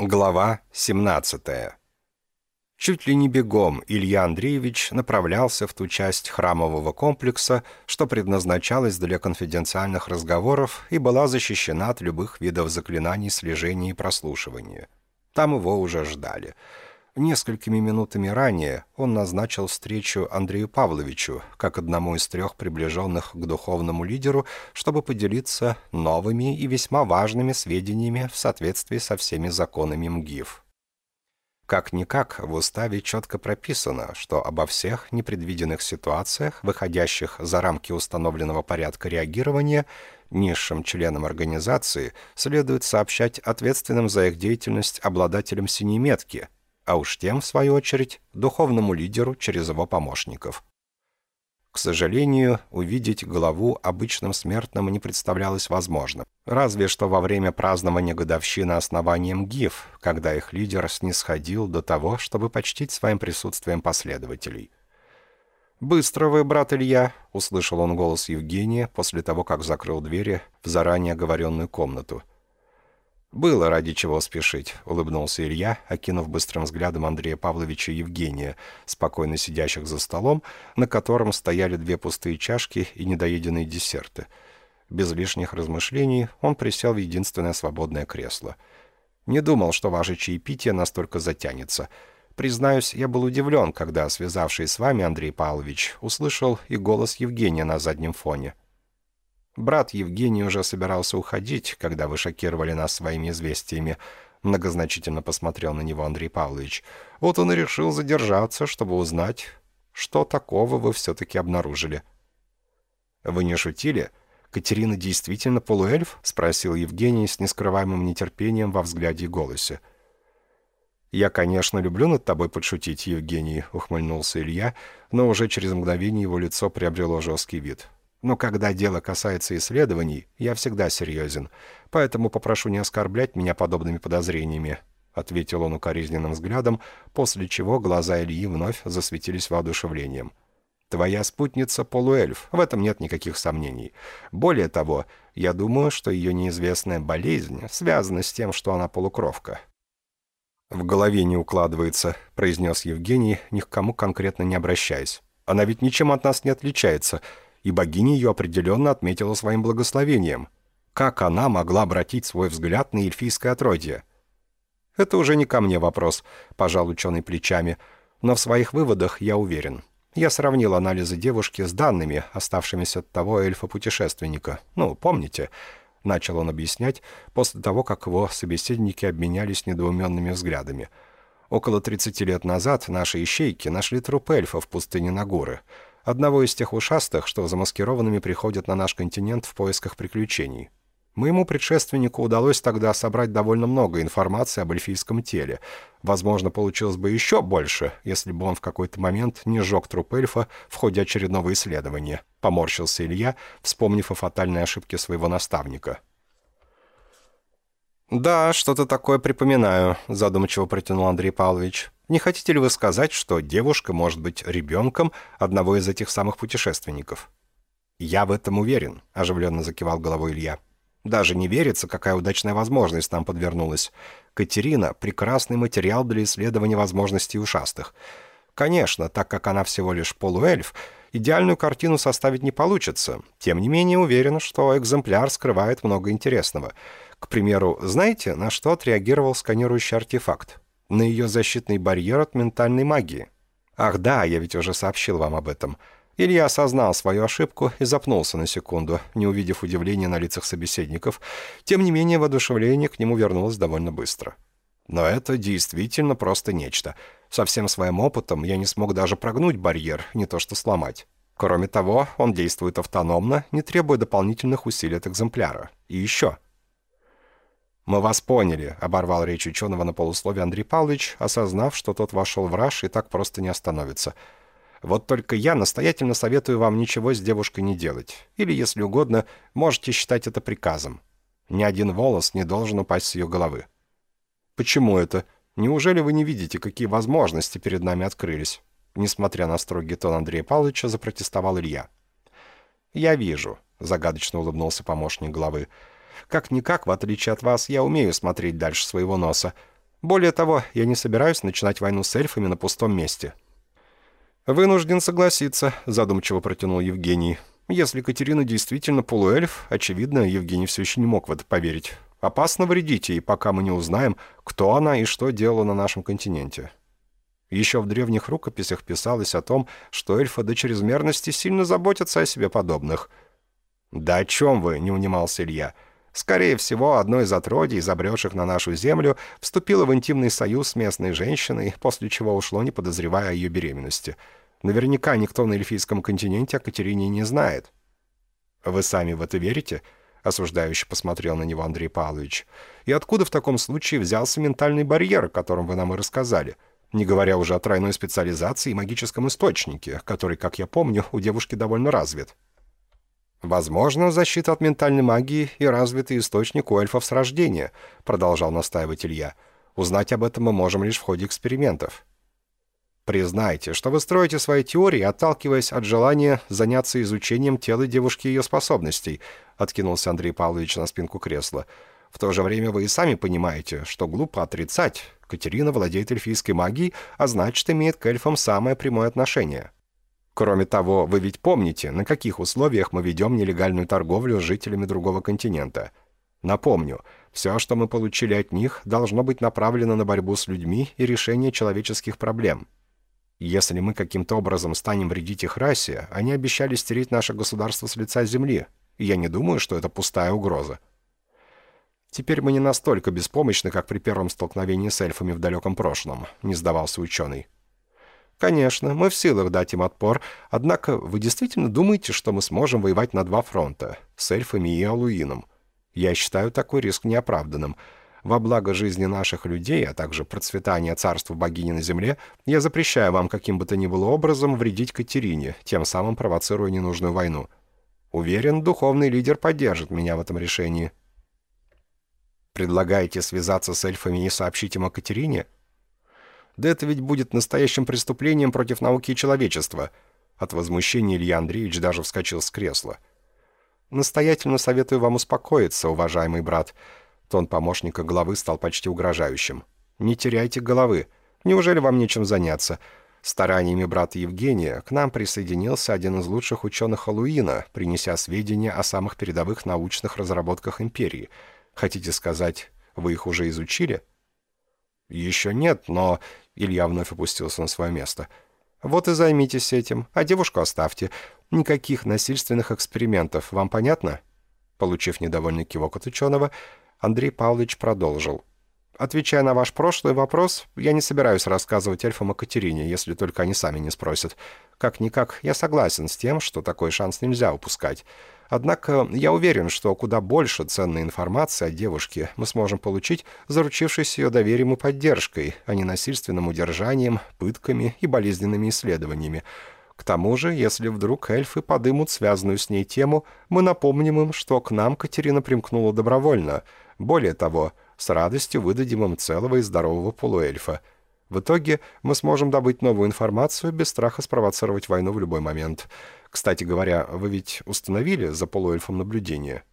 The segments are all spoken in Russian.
Глава 17. Чуть ли не бегом Илья Андреевич направлялся в ту часть храмового комплекса, что предназначалась для конфиденциальных разговоров и была защищена от любых видов заклинаний слежения и прослушивания. Там его уже ждали — Несколькими минутами ранее он назначил встречу Андрею Павловичу, как одному из трех приближенных к духовному лидеру, чтобы поделиться новыми и весьма важными сведениями в соответствии со всеми законами МГИФ. Как-никак в уставе четко прописано, что обо всех непредвиденных ситуациях, выходящих за рамки установленного порядка реагирования, низшим членам организации следует сообщать ответственным за их деятельность обладателям синей метки – а уж тем, в свою очередь, духовному лидеру через его помощников. К сожалению, увидеть главу обычным смертным не представлялось возможным. Разве что во время празднования годовщины основания МГИФ, когда их лидер снисходил до того, чтобы почтить своим присутствием последователей. «Быстро вы, брат Илья!» — услышал он голос Евгения после того, как закрыл двери в заранее оговоренную комнату — «Было ради чего спешить», — улыбнулся Илья, окинув быстрым взглядом Андрея Павловича и Евгения, спокойно сидящих за столом, на котором стояли две пустые чашки и недоеденные десерты. Без лишних размышлений он присел в единственное свободное кресло. «Не думал, что ваше чаепитие настолько затянется. Признаюсь, я был удивлен, когда, связавшись с вами, Андрей Павлович, услышал и голос Евгения на заднем фоне». Брат Евгений уже собирался уходить, когда вы шокировали нас своими известиями. Многозначительно посмотрел на него Андрей Павлович. Вот он и решил задержаться, чтобы узнать, что такого вы все-таки обнаружили. «Вы не шутили? Катерина действительно полуэльф?» — спросил Евгений с нескрываемым нетерпением во взгляде и голосе. «Я, конечно, люблю над тобой подшутить, Евгений», — ухмыльнулся Илья, но уже через мгновение его лицо приобрело жесткий вид. Но когда дело касается исследований, я всегда серьезен, поэтому попрошу не оскорблять меня подобными подозрениями», — ответил он укоризненным взглядом, после чего глаза Ильи вновь засветились воодушевлением. «Твоя спутница — полуэльф, в этом нет никаких сомнений. Более того, я думаю, что ее неизвестная болезнь связана с тем, что она полукровка». «В голове не укладывается», — произнес Евгений, ни к кому конкретно не обращаясь. «Она ведь ничем от нас не отличается» и богиня ее определенно отметила своим благословением. Как она могла обратить свой взгляд на эльфийское отродье? Это уже не ко мне вопрос, пожал ученый плечами, но в своих выводах я уверен. Я сравнил анализы девушки с данными, оставшимися от того эльфа-путешественника. Ну, помните? Начал он объяснять после того, как его собеседники обменялись недоуменными взглядами. Около 30 лет назад наши ищейки нашли труп эльфа в пустыне Нагуры — одного из тех ушастых, что замаскированными приходят на наш континент в поисках приключений. Моему предшественнику удалось тогда собрать довольно много информации об эльфийском теле. Возможно, получилось бы еще больше, если бы он в какой-то момент не сжег труп эльфа в ходе очередного исследования. Поморщился Илья, вспомнив о фатальной ошибке своего наставника. «Да, что-то такое припоминаю», — задумчиво протянул Андрей Павлович. Не хотите ли вы сказать, что девушка может быть ребенком одного из этих самых путешественников?» «Я в этом уверен», — оживленно закивал головой Илья. «Даже не верится, какая удачная возможность нам подвернулась. Катерина — прекрасный материал для исследования возможностей ушастых. Конечно, так как она всего лишь полуэльф, идеальную картину составить не получится. Тем не менее, уверен, что экземпляр скрывает много интересного. К примеру, знаете, на что отреагировал сканирующий артефакт?» На ее защитный барьер от ментальной магии. Ах да, я ведь уже сообщил вам об этом. Илья осознал свою ошибку и запнулся на секунду, не увидев удивления на лицах собеседников. Тем не менее, воодушевление к нему вернулось довольно быстро. Но это действительно просто нечто. Со всем своим опытом я не смог даже прогнуть барьер, не то что сломать. Кроме того, он действует автономно, не требуя дополнительных усилий от экземпляра. И еще — «Мы вас поняли», — оборвал речь ученого на полусловие Андрей Павлович, осознав, что тот вошел в раж и так просто не остановится. «Вот только я настоятельно советую вам ничего с девушкой не делать. Или, если угодно, можете считать это приказом. Ни один волос не должен упасть с ее головы». «Почему это? Неужели вы не видите, какие возможности перед нами открылись?» Несмотря на строгий тон Андрея Павловича, запротестовал Илья. «Я вижу», — загадочно улыбнулся помощник главы, — как-никак, в отличие от вас, я умею смотреть дальше своего носа. Более того, я не собираюсь начинать войну с эльфами на пустом месте». «Вынужден согласиться», — задумчиво протянул Евгений. «Если Катерина действительно полуэльф, очевидно, Евгений все еще не мог в это поверить. Опасно вредить ей, пока мы не узнаем, кто она и что делала на нашем континенте». Еще в древних рукописях писалось о том, что эльфы до чрезмерности сильно заботятся о себе подобных. «Да о чем вы?» — не унимался Илья. «Скорее всего, одно из отродий, забревших на нашу землю, вступило в интимный союз с местной женщиной, после чего ушло, не подозревая о ее беременности». Наверняка никто на эльфийском континенте о Катерине не знает». «Вы сами в это верите?» — осуждающе посмотрел на него Андрей Павлович. «И откуда в таком случае взялся ментальный барьер, о котором вы нам и рассказали? Не говоря уже о тройной специализации и магическом источнике, который, как я помню, у девушки довольно развит». «Возможно, защита от ментальной магии и развитый источник у эльфов с рождения», — продолжал настаивать Илья. «Узнать об этом мы можем лишь в ходе экспериментов». Признайте, что вы строите свои теории, отталкиваясь от желания заняться изучением тела девушки и ее способностей», откинулся Андрей Павлович на спинку кресла. «В то же время вы и сами понимаете, что глупо отрицать. Катерина владеет эльфийской магией, а значит, имеет к эльфам самое прямое отношение. Кроме того, вы ведь помните, на каких условиях мы ведем нелегальную торговлю с жителями другого континента. Напомню, все, что мы получили от них, должно быть направлено на борьбу с людьми и решение человеческих проблем». Если мы каким-то образом станем вредить их расе, они обещали стереть наше государство с лица земли, и я не думаю, что это пустая угроза. Теперь мы не настолько беспомощны, как при первом столкновении с эльфами в далеком прошлом, не сдавался ученый. Конечно, мы в силах дать им отпор, однако вы действительно думаете, что мы сможем воевать на два фронта, с эльфами и Алуином? Я считаю такой риск неоправданным — во благо жизни наших людей, а также процветания царства богини на земле, я запрещаю вам каким бы то ни было образом вредить Катерине, тем самым провоцируя ненужную войну. Уверен, духовный лидер поддержит меня в этом решении. Предлагаете связаться с эльфами и сообщить им о Катерине? Да это ведь будет настоящим преступлением против науки и человечества. От возмущения Илья Андреевич даже вскочил с кресла. Настоятельно советую вам успокоиться, уважаемый брат. Тон помощника главы стал почти угрожающим. «Не теряйте головы. Неужели вам нечем заняться?» Стараниями брата Евгения к нам присоединился один из лучших ученых Халуина, принеся сведения о самых передовых научных разработках империи. Хотите сказать, вы их уже изучили? Еще нет, но... Илья вновь опустился на свое место. Вот и займитесь этим, а девушку оставьте. Никаких насильственных экспериментов, вам понятно? Получив недовольный кивок от ученого, Андрей Павлович продолжил. «Отвечая на ваш прошлый вопрос, я не собираюсь рассказывать эльфам о Катерине, если только они сами не спросят. Как-никак, я согласен с тем, что такой шанс нельзя упускать. Однако я уверен, что куда больше ценной информации о девушке мы сможем получить, заручившись ее доверием и поддержкой, а не насильственным удержанием, пытками и болезненными исследованиями. К тому же, если вдруг эльфы подымут связанную с ней тему, мы напомним им, что к нам Катерина примкнула добровольно. Более того, с радостью выдадим им целого и здорового полуэльфа. В итоге мы сможем добыть новую информацию без страха спровоцировать войну в любой момент. Кстати говоря, вы ведь установили за полуэльфом наблюдение?»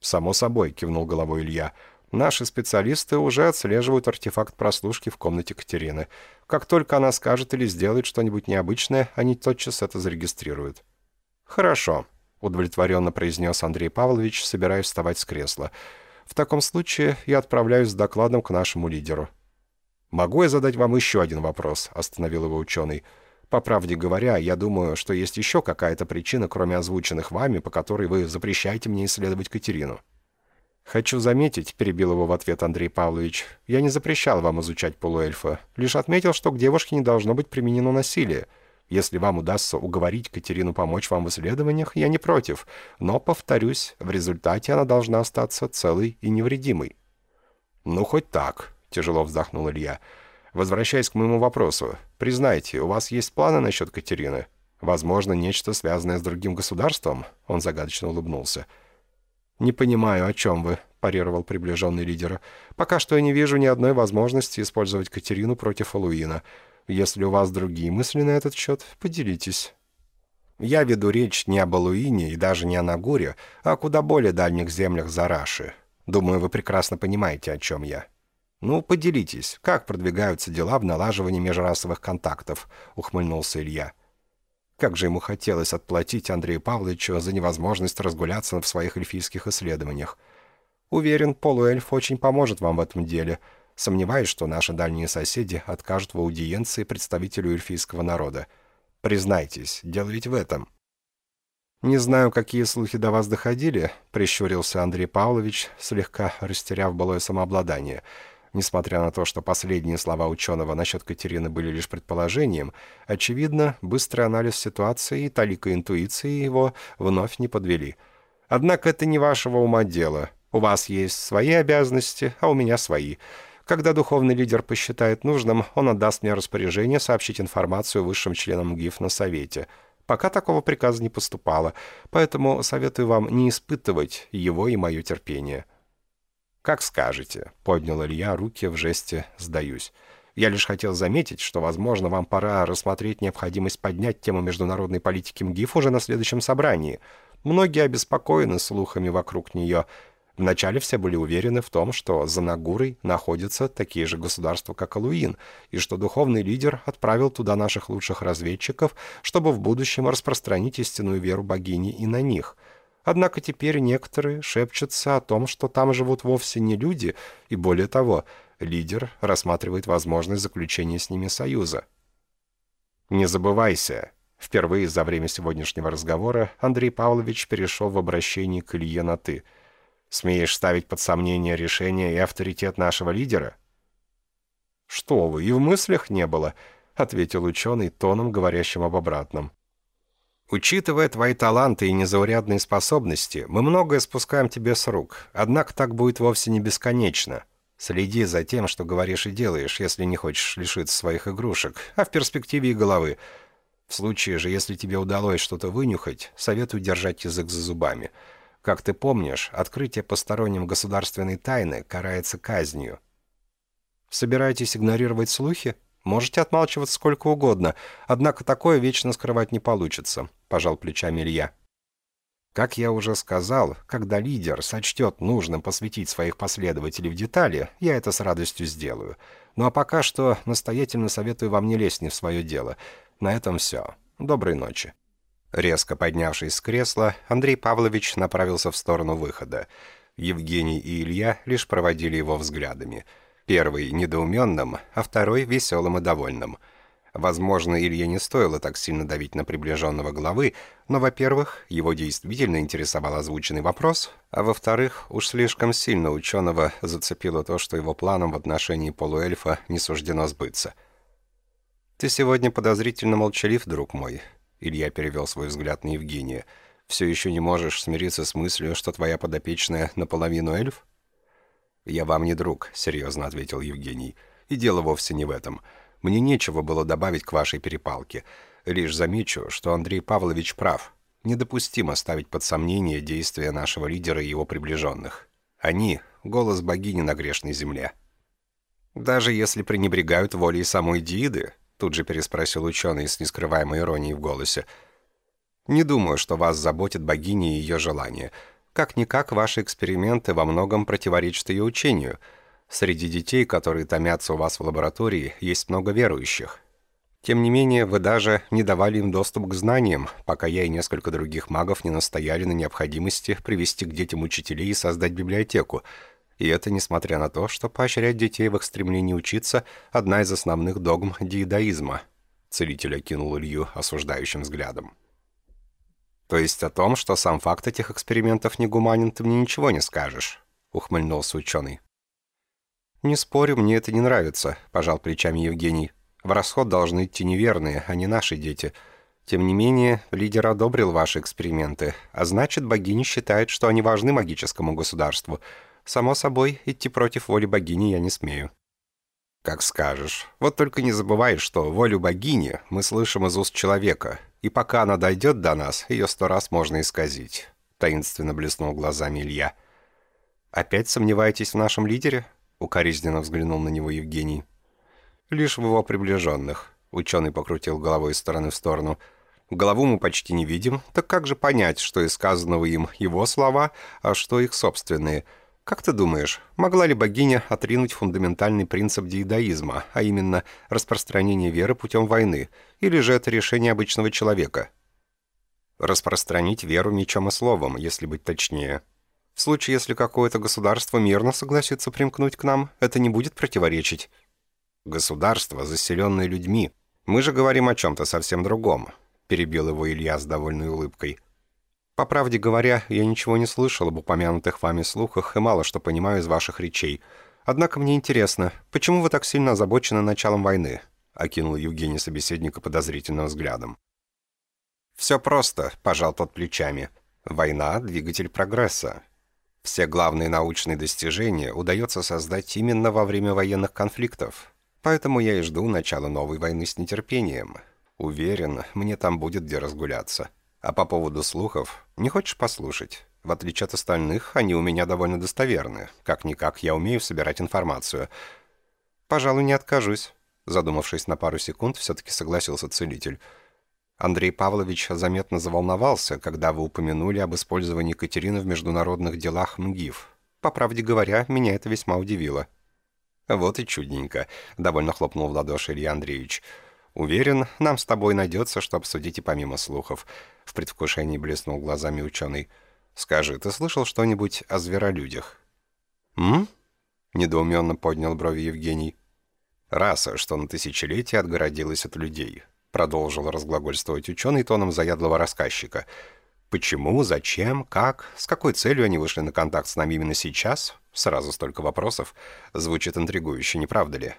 «Само собой», — кивнул головой Илья, — Наши специалисты уже отслеживают артефакт прослушки в комнате Катерины. Как только она скажет или сделает что-нибудь необычное, они тотчас это зарегистрируют». «Хорошо», — удовлетворенно произнес Андрей Павлович, собираясь вставать с кресла. «В таком случае я отправляюсь с докладом к нашему лидеру». «Могу я задать вам еще один вопрос?» — остановил его ученый. «По правде говоря, я думаю, что есть еще какая-то причина, кроме озвученных вами, по которой вы запрещаете мне исследовать Катерину». «Хочу заметить», — перебил его в ответ Андрей Павлович, «я не запрещал вам изучать полуэльфа, лишь отметил, что к девушке не должно быть применено насилие. Если вам удастся уговорить Катерину помочь вам в исследованиях, я не против, но, повторюсь, в результате она должна остаться целой и невредимой». «Ну, хоть так», — тяжело вздохнул Илья. «Возвращаясь к моему вопросу, признайте, у вас есть планы насчет Катерины? Возможно, нечто связанное с другим государством?» Он загадочно улыбнулся. — «Не понимаю, о чем вы», — парировал приближенный лидера. «Пока что я не вижу ни одной возможности использовать Катерину против Алуина. Если у вас другие мысли на этот счет, поделитесь». «Я веду речь не об Алуине и даже не о Нагуре, а о куда более дальних землях Зараши. Думаю, вы прекрасно понимаете, о чем я». «Ну, поделитесь, как продвигаются дела в налаживании межрасовых контактов?» — ухмыльнулся Илья. Как же ему хотелось отплатить Андрею Павловичу за невозможность разгуляться в своих эльфийских исследованиях. Уверен, полуэльф очень поможет вам в этом деле. Сомневаюсь, что наши дальние соседи откажут в аудиенции представителю эльфийского народа. Признайтесь, дело ведь в этом. «Не знаю, какие слухи до вас доходили», — прищурился Андрей Павлович, слегка растеряв былое самообладание — Несмотря на то, что последние слова ученого насчет Катерины были лишь предположением, очевидно, быстрый анализ ситуации и талика интуиции его вновь не подвели. Однако это не вашего ума дело. У вас есть свои обязанности, а у меня свои. Когда духовный лидер посчитает нужным, он отдаст мне распоряжение сообщить информацию высшим членам ГИФ на Совете. Пока такого приказа не поступало, поэтому советую вам не испытывать его и мое терпение». «Как скажете», — поднял Илья руки в жесте «сдаюсь». «Я лишь хотел заметить, что, возможно, вам пора рассмотреть необходимость поднять тему международной политики МГИФ уже на следующем собрании. Многие обеспокоены слухами вокруг нее. Вначале все были уверены в том, что за Нагурой находятся такие же государства, как Алуин, и что духовный лидер отправил туда наших лучших разведчиков, чтобы в будущем распространить истинную веру богини и на них». Однако теперь некоторые шепчутся о том, что там живут вовсе не люди, и более того, лидер рассматривает возможность заключения с ними союза. «Не забывайся», Впервые за время сегодняшнего разговора Андрей Павлович перешел в обращении к Илье на «ты». «Смеешь ставить под сомнение решение и авторитет нашего лидера?» «Что вы, и в мыслях не было», — ответил ученый тоном, говорящим об обратном. Учитывая твои таланты и незаурядные способности, мы многое спускаем тебе с рук. Однако так будет вовсе не бесконечно. Следи за тем, что говоришь и делаешь, если не хочешь лишиться своих игрушек, а в перспективе и головы. В случае же, если тебе удалось что-то вынюхать, советую держать язык за зубами. Как ты помнишь, открытие посторонним государственной тайны карается казнью. Собираетесь игнорировать слухи? Можете отмалчиваться сколько угодно, однако такое вечно скрывать не получится», — пожал плечами Илья. Как я уже сказал, когда лидер сочтет нужным посвятить своих последователей в детали, я это с радостью сделаю. Ну а пока что настоятельно советую вам не лезть не в свое дело. На этом все. Доброй ночи». Резко поднявшись с кресла, Андрей Павлович направился в сторону выхода. Евгений и Илья лишь проводили его взглядами — Первый — недоуменным, а второй — веселым и довольным. Возможно, Илье не стоило так сильно давить на приближенного главы, но, во-первых, его действительно интересовал озвученный вопрос, а во-вторых, уж слишком сильно ученого зацепило то, что его планам в отношении полуэльфа не суждено сбыться. «Ты сегодня подозрительно молчалив, друг мой», — Илья перевел свой взгляд на Евгения. «Все еще не можешь смириться с мыслью, что твоя подопечная наполовину эльф?» «Я вам не друг», — серьезно ответил Евгений. «И дело вовсе не в этом. Мне нечего было добавить к вашей перепалке. Лишь замечу, что Андрей Павлович прав. Недопустимо ставить под сомнение действия нашего лидера и его приближенных. Они — голос богини на грешной земле». «Даже если пренебрегают волей самой Дииды?» — тут же переспросил ученый с нескрываемой иронией в голосе. «Не думаю, что вас заботит богиня и ее желания». Как-никак ваши эксперименты во многом противоречат ее учению. Среди детей, которые томятся у вас в лаборатории, есть много верующих. Тем не менее, вы даже не давали им доступ к знаниям, пока я и несколько других магов не настояли на необходимости привести к детям учителей и создать библиотеку. И это несмотря на то, что поощрять детей в их стремлении учиться – одна из основных догм диедаизма. Целитель окинул Илью осуждающим взглядом. «То есть о том, что сам факт этих экспериментов негуманен, ты мне ничего не скажешь?» — ухмыльнулся ученый. «Не спорю, мне это не нравится», — пожал плечами Евгений. «В расход должны идти неверные, а не наши дети. Тем не менее, лидер одобрил ваши эксперименты, а значит, богини считает, что они важны магическому государству. Само собой, идти против воли богини я не смею». «Как скажешь. Вот только не забывай, что волю богини мы слышим из уст человека, и пока она дойдет до нас, ее сто раз можно исказить», — таинственно блеснул глазами Илья. «Опять сомневаетесь в нашем лидере?» — укоризненно взглянул на него Евгений. «Лишь в его приближенных», — ученый покрутил головой из стороны в сторону. «Голову мы почти не видим, так как же понять, что из сказанного им его слова, а что их собственные? Как ты думаешь, могла ли богиня отринуть фундаментальный принцип диедаизма, а именно распространение веры путем войны, или же это решение обычного человека? Распространить веру мечом и словом, если быть точнее. В случае, если какое-то государство мирно согласится примкнуть к нам, это не будет противоречить. Государство, заселенное людьми. Мы же говорим о чем-то совсем другом, перебил его Илья с довольной улыбкой. По правде говоря, я ничего не слышал об упомянутых вами слухах и мало что понимаю из ваших речей. Однако мне интересно, почему вы так сильно озабочены началом войны?» — окинул Евгений собеседника подозрительным взглядом. «Все просто», — пожал тот плечами. «Война — двигатель прогресса. Все главные научные достижения удается создать именно во время военных конфликтов. Поэтому я и жду начала новой войны с нетерпением. Уверен, мне там будет где разгуляться». А по поводу слухов, не хочешь послушать? В отличие от остальных, они у меня довольно достоверны. Как-никак я умею собирать информацию. Пожалуй, не откажусь. Задумавшись на пару секунд, все-таки согласился целитель. Андрей Павлович заметно заволновался, когда вы упомянули об использовании Катерины в международных делах МГИФ. По правде говоря, меня это весьма удивило. «Вот и чудненько», — довольно хлопнул в ладоши Илья Андреевич. «Уверен, нам с тобой найдется, что обсудить и помимо слухов. — в предвкушении блеснул глазами ученый. «Скажи, ты слышал что-нибудь о зверолюдях?» «М?» — недоуменно поднял брови Евгений. «Раса, что на тысячелетие отгородилась от людей», — продолжил разглагольствовать ученый тоном заядлого рассказчика. «Почему, зачем, как, с какой целью они вышли на контакт с нами именно сейчас? Сразу столько вопросов. Звучит интригующе, не правда ли?»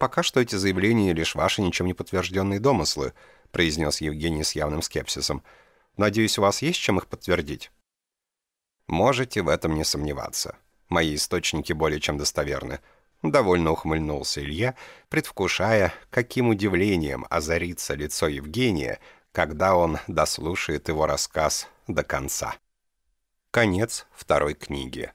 «Пока что эти заявления лишь ваши ничем не подтвержденные домыслы», — произнес Евгений с явным скепсисом. «Надеюсь, у вас есть чем их подтвердить?» «Можете в этом не сомневаться. Мои источники более чем достоверны». Довольно ухмыльнулся Илья, предвкушая, каким удивлением озарится лицо Евгения, когда он дослушает его рассказ до конца. Конец второй книги.